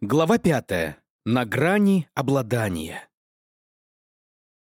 Глава пятая. На грани обладания.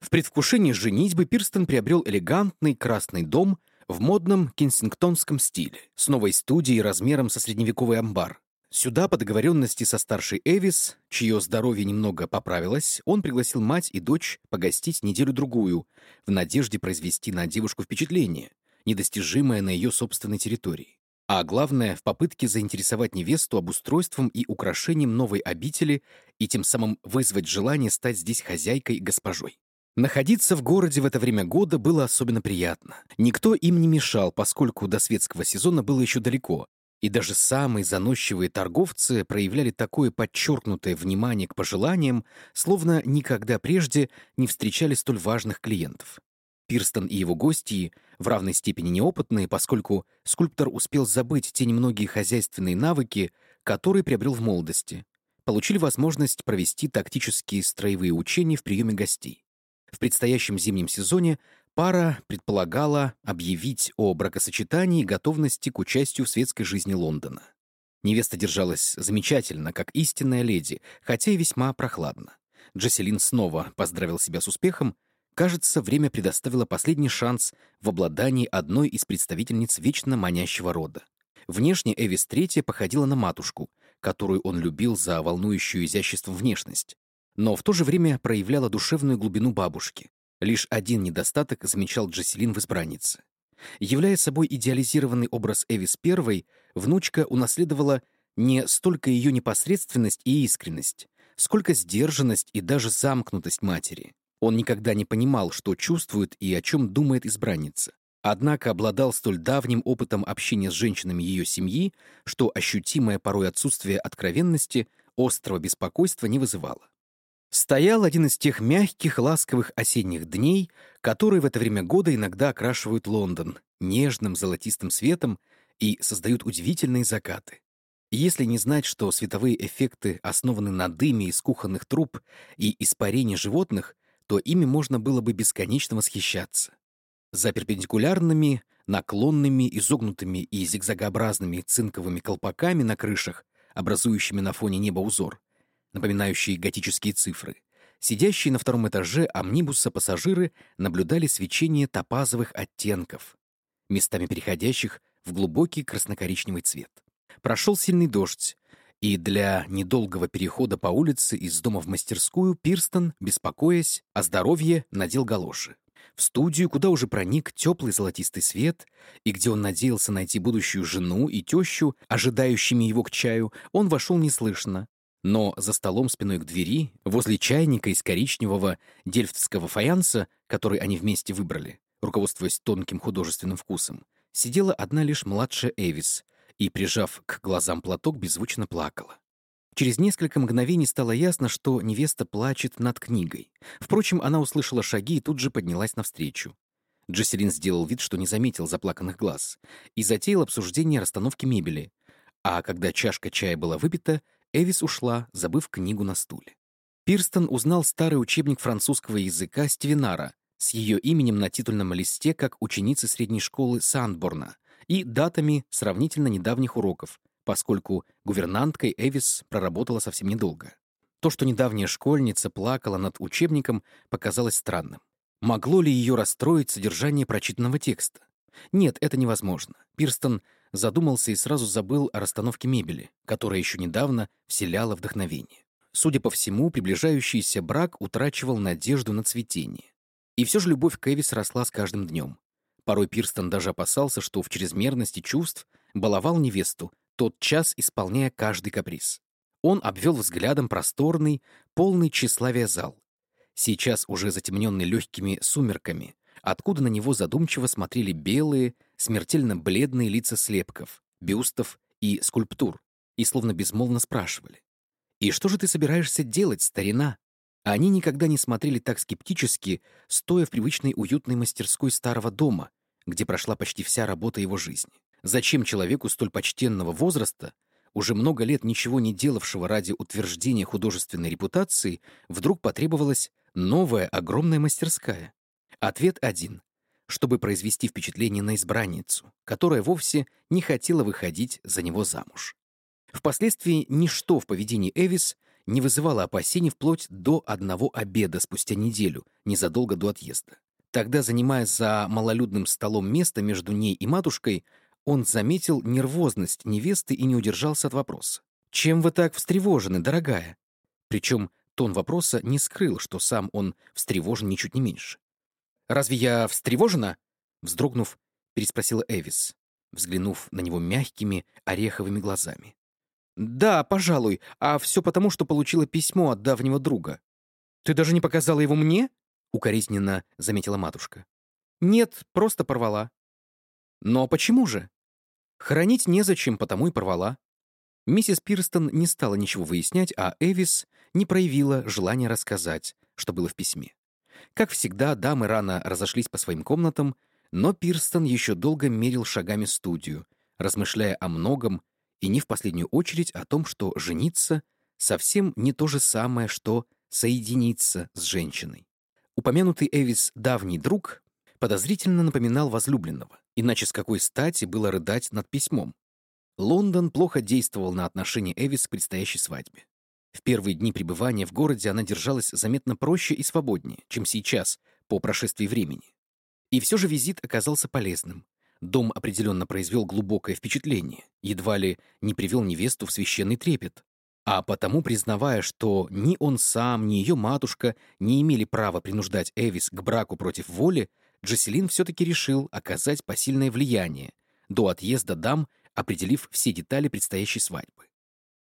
В предвкушении женитьбы Пирстон приобрел элегантный красный дом в модном кенсингтонском стиле, с новой студией размером со средневековый амбар. Сюда, по договоренности со старшей Эвис, чье здоровье немного поправилось, он пригласил мать и дочь погостить неделю-другую, в надежде произвести на девушку впечатление, недостижимое на ее собственной территории. А главное, в попытке заинтересовать невесту обустройством и украшением новой обители и тем самым вызвать желание стать здесь хозяйкой и госпожой. Находиться в городе в это время года было особенно приятно. Никто им не мешал, поскольку до светского сезона было еще далеко, и даже самые заносчивые торговцы проявляли такое подчеркнутое внимание к пожеланиям, словно никогда прежде не встречали столь важных клиентов. Пирстон и его гости в равной степени неопытные, поскольку скульптор успел забыть те немногие хозяйственные навыки, которые приобрел в молодости, получили возможность провести тактические строевые учения в приеме гостей. В предстоящем зимнем сезоне Пара предполагала объявить о бракосочетании и готовности к участию в светской жизни Лондона. Невеста держалась замечательно, как истинная леди, хотя и весьма прохладно. Джесселин снова поздравил себя с успехом. Кажется, время предоставило последний шанс в обладании одной из представительниц вечно манящего рода. Внешне Эвис Третья походила на матушку, которую он любил за волнующую изяществом внешность, но в то же время проявляла душевную глубину бабушки, Лишь один недостаток замечал Джаселин в избраннице. Являя собой идеализированный образ Эвис I, внучка унаследовала не столько ее непосредственность и искренность, сколько сдержанность и даже замкнутость матери. Он никогда не понимал, что чувствует и о чем думает избранница. Однако обладал столь давним опытом общения с женщинами ее семьи, что ощутимое порой отсутствие откровенности острого беспокойства не вызывало. Стоял один из тех мягких, ласковых осенних дней, которые в это время года иногда окрашивают Лондон нежным золотистым светом и создают удивительные закаты. Если не знать, что световые эффекты основаны на дыме из кухонных труб и испарении животных, то ими можно было бы бесконечно восхищаться. За перпендикулярными, наклонными, изогнутыми и зигзагообразными цинковыми колпаками на крышах, образующими на фоне неба узор, напоминающие готические цифры. Сидящие на втором этаже амнибуса пассажиры наблюдали свечение топазовых оттенков, местами переходящих в глубокий краснокоричневый цвет. Прошел сильный дождь, и для недолгого перехода по улице из дома в мастерскую Пирстон, беспокоясь о здоровье, надел галоши. В студию, куда уже проник теплый золотистый свет, и где он надеялся найти будущую жену и тещу, ожидающими его к чаю, он вошел неслышно, но за столом спиной к двери, возле чайника из коричневого дельфтского фаянса, который они вместе выбрали, руководствуясь тонким художественным вкусом, сидела одна лишь младшая Эвис и, прижав к глазам платок, беззвучно плакала. Через несколько мгновений стало ясно, что невеста плачет над книгой. Впрочем, она услышала шаги и тут же поднялась навстречу. Джесселин сделал вид, что не заметил заплаканных глаз, и затеял обсуждение расстановки мебели. А когда чашка чая была выпита, Эвис ушла, забыв книгу на стуле. Пирстон узнал старый учебник французского языка Стивенара с ее именем на титульном листе как ученицы средней школы Сандборна и датами сравнительно недавних уроков, поскольку гувернанткой Эвис проработала совсем недолго. То, что недавняя школьница плакала над учебником, показалось странным. Могло ли ее расстроить содержание прочитанного текста? Нет, это невозможно. Пирстон задумался и сразу забыл о расстановке мебели, которая еще недавно вселяла вдохновение. Судя по всему, приближающийся брак утрачивал надежду на цветение. И все же любовь к Эвис росла с каждым днем. Порой Пирстон даже опасался, что в чрезмерности чувств баловал невесту, тот час исполняя каждый каприз. Он обвел взглядом просторный, полный тщеславия зал. Сейчас уже затемненный легкими сумерками, откуда на него задумчиво смотрели белые, смертельно бледные лица слепков, бюстов и скульптур, и словно безмолвно спрашивали. «И что же ты собираешься делать, старина?» Они никогда не смотрели так скептически, стоя в привычной уютной мастерской старого дома, где прошла почти вся работа его жизни. Зачем человеку столь почтенного возраста, уже много лет ничего не делавшего ради утверждения художественной репутации, вдруг потребовалась новая огромная мастерская? Ответ один — чтобы произвести впечатление на избранницу, которая вовсе не хотела выходить за него замуж. Впоследствии ничто в поведении Эвис не вызывало опасений вплоть до одного обеда спустя неделю, незадолго до отъезда. Тогда, занимая за малолюдным столом место между ней и матушкой, он заметил нервозность невесты и не удержался от вопроса. «Чем вы так встревожены, дорогая?» Причем тон вопроса не скрыл, что сам он встревожен ничуть не меньше. «Разве я встревожена?» Вздрогнув, переспросила Эвис, взглянув на него мягкими, ореховыми глазами. «Да, пожалуй, а все потому, что получила письмо от давнего друга. Ты даже не показала его мне?» — укоризненно заметила матушка. «Нет, просто порвала». «Но почему же?» «Хранить незачем, потому и порвала». Миссис Пирстон не стала ничего выяснять, а Эвис не проявила желания рассказать, что было в письме. Как всегда, дамы рано разошлись по своим комнатам, но Пирстон еще долго мерил шагами студию, размышляя о многом и не в последнюю очередь о том, что жениться совсем не то же самое, что соединиться с женщиной. Упомянутый Эвис давний друг подозрительно напоминал возлюбленного, иначе с какой стати было рыдать над письмом. Лондон плохо действовал на отношения Эвис к предстоящей свадьбе. В первые дни пребывания в городе она держалась заметно проще и свободнее, чем сейчас, по прошествии времени. И все же визит оказался полезным. Дом определенно произвел глубокое впечатление, едва ли не привел невесту в священный трепет. А потому, признавая, что ни он сам, ни ее матушка не имели права принуждать Эвис к браку против воли, Джаселин все-таки решил оказать посильное влияние, до отъезда дам, определив все детали предстоящей свадьбы.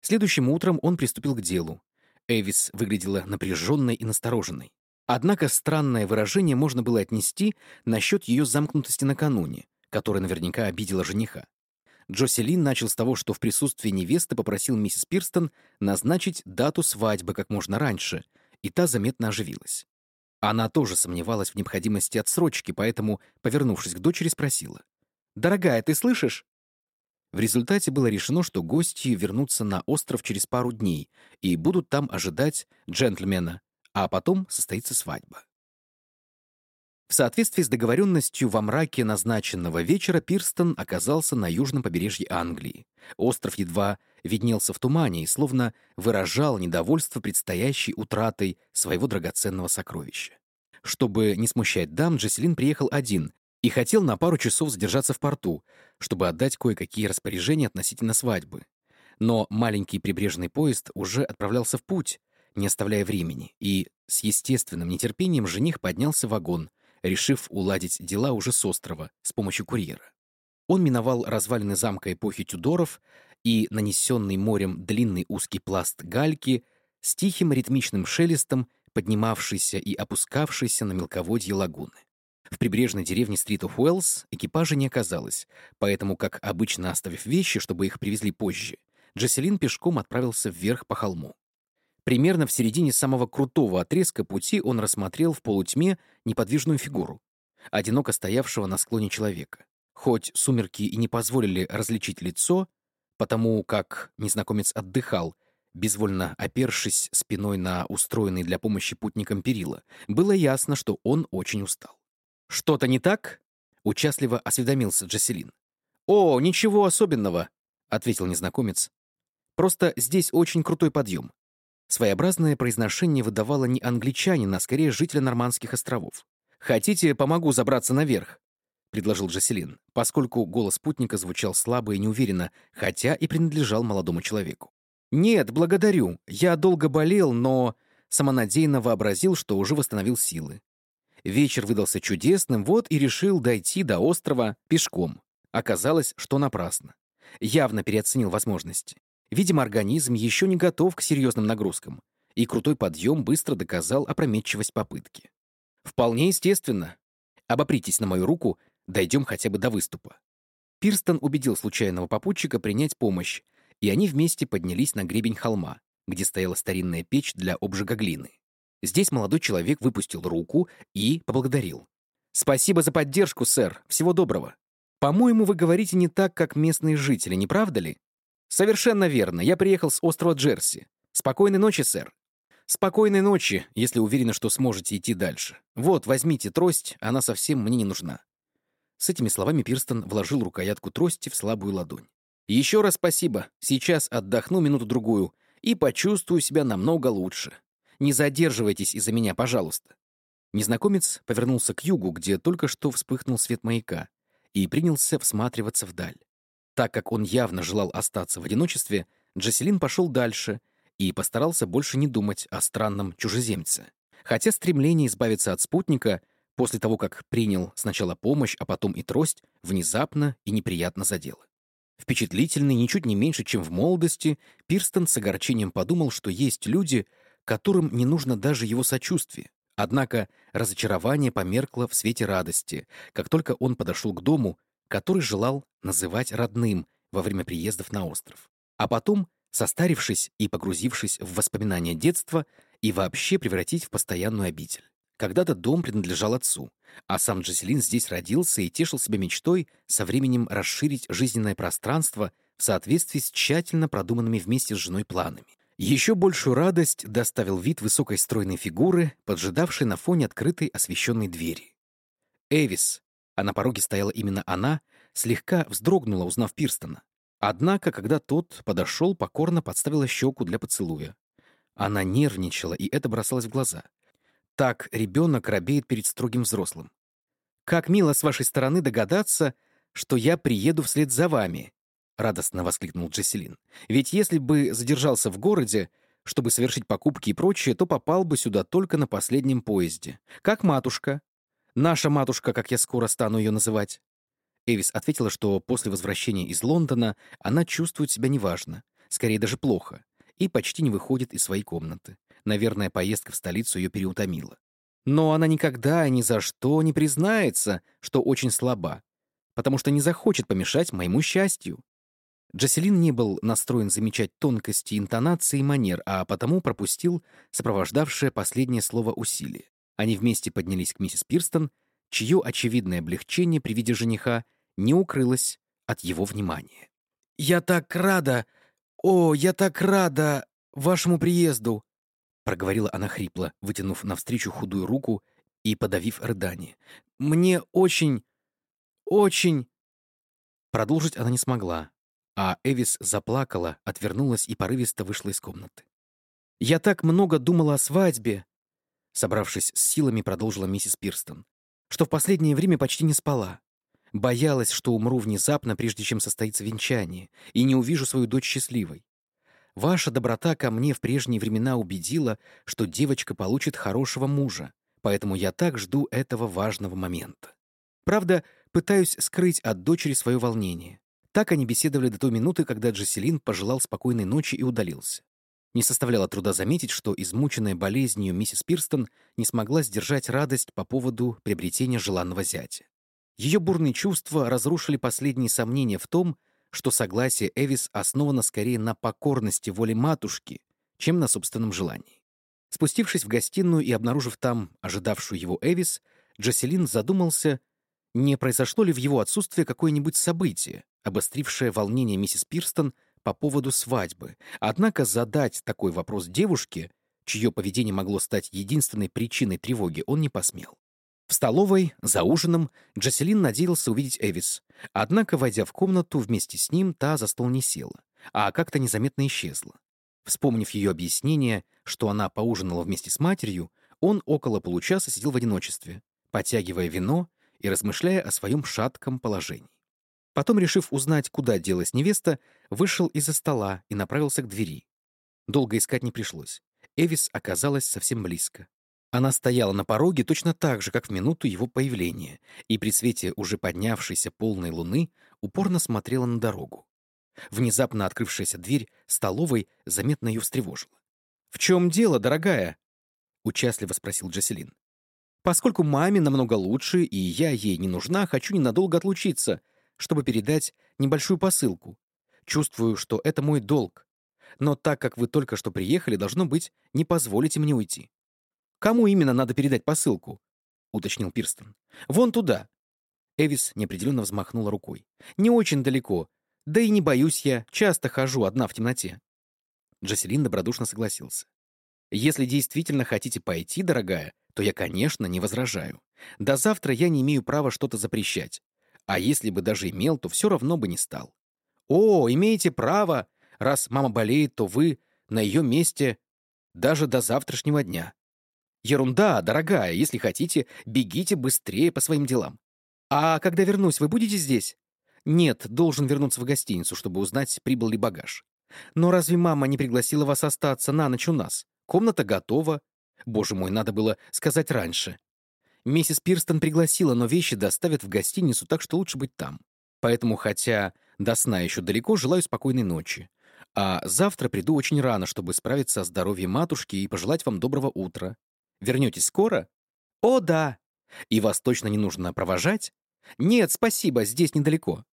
Следующим утром он приступил к делу. Эвис выглядела напряженной и настороженной. Однако странное выражение можно было отнести насчет ее замкнутости накануне, которая наверняка обидела жениха. Джоселин начал с того, что в присутствии невесты попросил миссис Пирстон назначить дату свадьбы как можно раньше, и та заметно оживилась. Она тоже сомневалась в необходимости отсрочки, поэтому, повернувшись к дочери, спросила. «Дорогая, ты слышишь?» В результате было решено, что гости вернутся на остров через пару дней и будут там ожидать джентльмена, а потом состоится свадьба. В соответствии с договоренностью во мраке назначенного вечера Пирстон оказался на южном побережье Англии. Остров едва виднелся в тумане и словно выражал недовольство предстоящей утратой своего драгоценного сокровища. Чтобы не смущать дам, Джеселин приехал один и хотел на пару часов задержаться в порту, чтобы отдать кое-какие распоряжения относительно свадьбы. Но маленький прибрежный поезд уже отправлялся в путь, не оставляя времени, и с естественным нетерпением жених поднялся в вагон, решив уладить дела уже с острова с помощью курьера. Он миновал развалины замка эпохи Тюдоров и нанесенный морем длинный узкий пласт гальки с тихим ритмичным шелестом, поднимавшийся и опускавшийся на мелководье лагуны. В прибрежной деревне Стрит оф Уэллс экипажа не оказалось, поэтому, как обычно оставив вещи, чтобы их привезли позже, Джеселин пешком отправился вверх по холму. Примерно в середине самого крутого отрезка пути он рассмотрел в полутьме неподвижную фигуру, одиноко стоявшего на склоне человека. Хоть сумерки и не позволили различить лицо, потому как незнакомец отдыхал, безвольно опершись спиной на устроенный для помощи путникам перила, было ясно, что он очень устал. «Что-то не так?» — участливо осведомился Джаселин. «О, ничего особенного», — ответил незнакомец. «Просто здесь очень крутой подъем. Своеобразное произношение выдавало не англичанина, а скорее жителя Нормандских островов. «Хотите, помогу забраться наверх?» — предложил Джаселин, поскольку голос спутника звучал слабо и неуверенно, хотя и принадлежал молодому человеку. «Нет, благодарю. Я долго болел, но...» Самонадеянно вообразил, что уже восстановил силы. Вечер выдался чудесным, вот и решил дойти до острова пешком. Оказалось, что напрасно. Явно переоценил возможности. Видимо, организм еще не готов к серьезным нагрузкам, и крутой подъем быстро доказал опрометчивость попытки. Вполне естественно. Обопритесь на мою руку, дойдем хотя бы до выступа. Пирстон убедил случайного попутчика принять помощь, и они вместе поднялись на гребень холма, где стояла старинная печь для обжига глины. Здесь молодой человек выпустил руку и поблагодарил. «Спасибо за поддержку, сэр. Всего доброго. По-моему, вы говорите не так, как местные жители, не правда ли?» «Совершенно верно. Я приехал с острова Джерси. Спокойной ночи, сэр». «Спокойной ночи, если уверены, что сможете идти дальше. Вот, возьмите трость, она совсем мне не нужна». С этими словами Пирстон вложил рукоятку трости в слабую ладонь. «Еще раз спасибо. Сейчас отдохну минуту-другую и почувствую себя намного лучше. Не задерживайтесь из-за меня, пожалуйста». Незнакомец повернулся к югу, где только что вспыхнул свет маяка, и принялся всматриваться вдаль. Так как он явно желал остаться в одиночестве, Джаселин пошел дальше и постарался больше не думать о странном чужеземце. Хотя стремление избавиться от спутника после того, как принял сначала помощь, а потом и трость, внезапно и неприятно задело. Впечатлительный ничуть не меньше, чем в молодости, Пирстон с огорчением подумал, что есть люди, которым не нужно даже его сочувствие. Однако разочарование померкло в свете радости, как только он подошел к дому, который желал называть родным во время приездов на остров. А потом, состарившись и погрузившись в воспоминания детства, и вообще превратить в постоянную обитель. Когда-то дом принадлежал отцу, а сам Джаселин здесь родился и тешил себя мечтой со временем расширить жизненное пространство в соответствии с тщательно продуманными вместе с женой планами. Еще большую радость доставил вид высокой стройной фигуры, поджидавшей на фоне открытой освещенной двери. Эвис, а на пороге стояла именно она, слегка вздрогнула, узнав Пирстона. Однако, когда тот подошел, покорно подставила щеку для поцелуя. Она нервничала, и это бросалось в глаза. Так ребенок робеет перед строгим взрослым. «Как мило с вашей стороны догадаться, что я приеду вслед за вами», — радостно воскликнул Джесселин. «Ведь если бы задержался в городе, чтобы совершить покупки и прочее, то попал бы сюда только на последнем поезде. Как матушка. Наша матушка, как я скоро стану ее называть». Эвис ответила, что после возвращения из Лондона она чувствует себя неважно, скорее даже плохо, и почти не выходит из своей комнаты. Наверное, поездка в столицу ее переутомила. Но она никогда ни за что не признается, что очень слаба, потому что не захочет помешать моему счастью. Джаселин не был настроен замечать тонкости интонации и манер, а потому пропустил сопровождавшее последнее слово усилие. Они вместе поднялись к миссис Пирстон, чье очевидное облегчение при виде жениха не укрылось от его внимания. «Я так рада! О, я так рада вашему приезду!» проговорила она хрипло, вытянув навстречу худую руку и подавив рыдание. «Мне очень... очень...» Продолжить она не смогла, а Эвис заплакала, отвернулась и порывисто вышла из комнаты. «Я так много думала о свадьбе», — собравшись с силами, продолжила миссис Пирстон, «что в последнее время почти не спала. Боялась, что умру внезапно, прежде чем состоится венчание, и не увижу свою дочь счастливой. Ваша доброта ко мне в прежние времена убедила, что девочка получит хорошего мужа, поэтому я так жду этого важного момента. Правда, пытаюсь скрыть от дочери свое волнение. Так они беседовали до той минуты, когда Джеселин пожелал спокойной ночи и удалился. Не составляло труда заметить, что измученная болезнью миссис Пирстон не смогла сдержать радость по поводу приобретения желанного зятя. Ее бурные чувства разрушили последние сомнения в том, что согласие Эвис основано скорее на покорности воле матушки, чем на собственном желании. Спустившись в гостиную и обнаружив там ожидавшую его Эвис, Джаселин задумался, не произошло ли в его отсутствии какое-нибудь событие, обострившее волнение миссис Пирстон по поводу свадьбы. Однако задать такой вопрос девушке, чье поведение могло стать единственной причиной тревоги, он не посмел. В столовой, за ужином, Джаселин надеялся увидеть Эвис. Однако, войдя в комнату вместе с ним, та за стол не села, а как-то незаметно исчезла. Вспомнив ее объяснение, что она поужинала вместе с матерью, он около получаса сидел в одиночестве, потягивая вино и размышляя о своем шатком положении. Потом, решив узнать, куда делась невеста, вышел из-за стола и направился к двери. Долго искать не пришлось. Эвис оказалась совсем близко. Она стояла на пороге точно так же, как в минуту его появления, и при свете уже поднявшейся полной луны упорно смотрела на дорогу. Внезапно открывшаяся дверь столовой заметно ее встревожила. «В чем дело, дорогая?» — участливо спросил Джаселин. «Поскольку маме намного лучше, и я ей не нужна, хочу ненадолго отлучиться, чтобы передать небольшую посылку. Чувствую, что это мой долг. Но так как вы только что приехали, должно быть, не позволите мне уйти. «Кому именно надо передать посылку?» — уточнил Пирстон. «Вон туда». Эвис неопределенно взмахнула рукой. «Не очень далеко. Да и не боюсь я, часто хожу одна в темноте». Джаселин добродушно согласился. «Если действительно хотите пойти, дорогая, то я, конечно, не возражаю. До завтра я не имею права что-то запрещать. А если бы даже имел, то все равно бы не стал». «О, имеете право! Раз мама болеет, то вы на ее месте даже до завтрашнего дня. Ерунда, дорогая, если хотите, бегите быстрее по своим делам. А когда вернусь, вы будете здесь? Нет, должен вернуться в гостиницу, чтобы узнать, прибыл ли багаж. Но разве мама не пригласила вас остаться на ночь у нас? Комната готова. Боже мой, надо было сказать раньше. Миссис Пирстон пригласила, но вещи доставят в гостиницу, так что лучше быть там. Поэтому, хотя до сна еще далеко, желаю спокойной ночи. А завтра приду очень рано, чтобы справиться о здоровье матушки и пожелать вам доброго утра. Вернетесь скоро? О, да. И вас точно не нужно провожать? Нет, спасибо, здесь недалеко.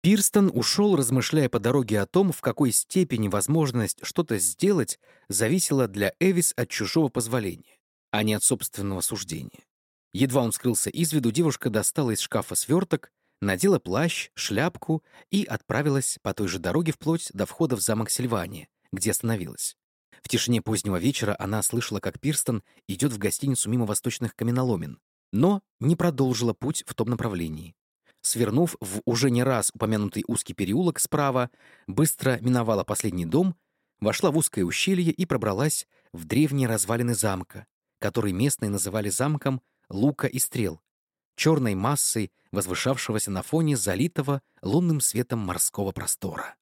Пирстон ушел, размышляя по дороге о том, в какой степени возможность что-то сделать зависела для Эвис от чужого позволения, а не от собственного суждения. Едва он скрылся из виду, девушка достала из шкафа сверток, надела плащ, шляпку и отправилась по той же дороге вплоть до входа в замок Сильвания, где остановилась. В тишине позднего вечера она слышала, как Пирстон идет в гостиницу мимо восточных каменоломен, но не продолжила путь в том направлении. Свернув в уже не раз упомянутый узкий переулок справа, быстро миновала последний дом, вошла в узкое ущелье и пробралась в древние развалины замка, который местные называли замком Лука и Стрел, черной массой, возвышавшегося на фоне залитого лунным светом морского простора.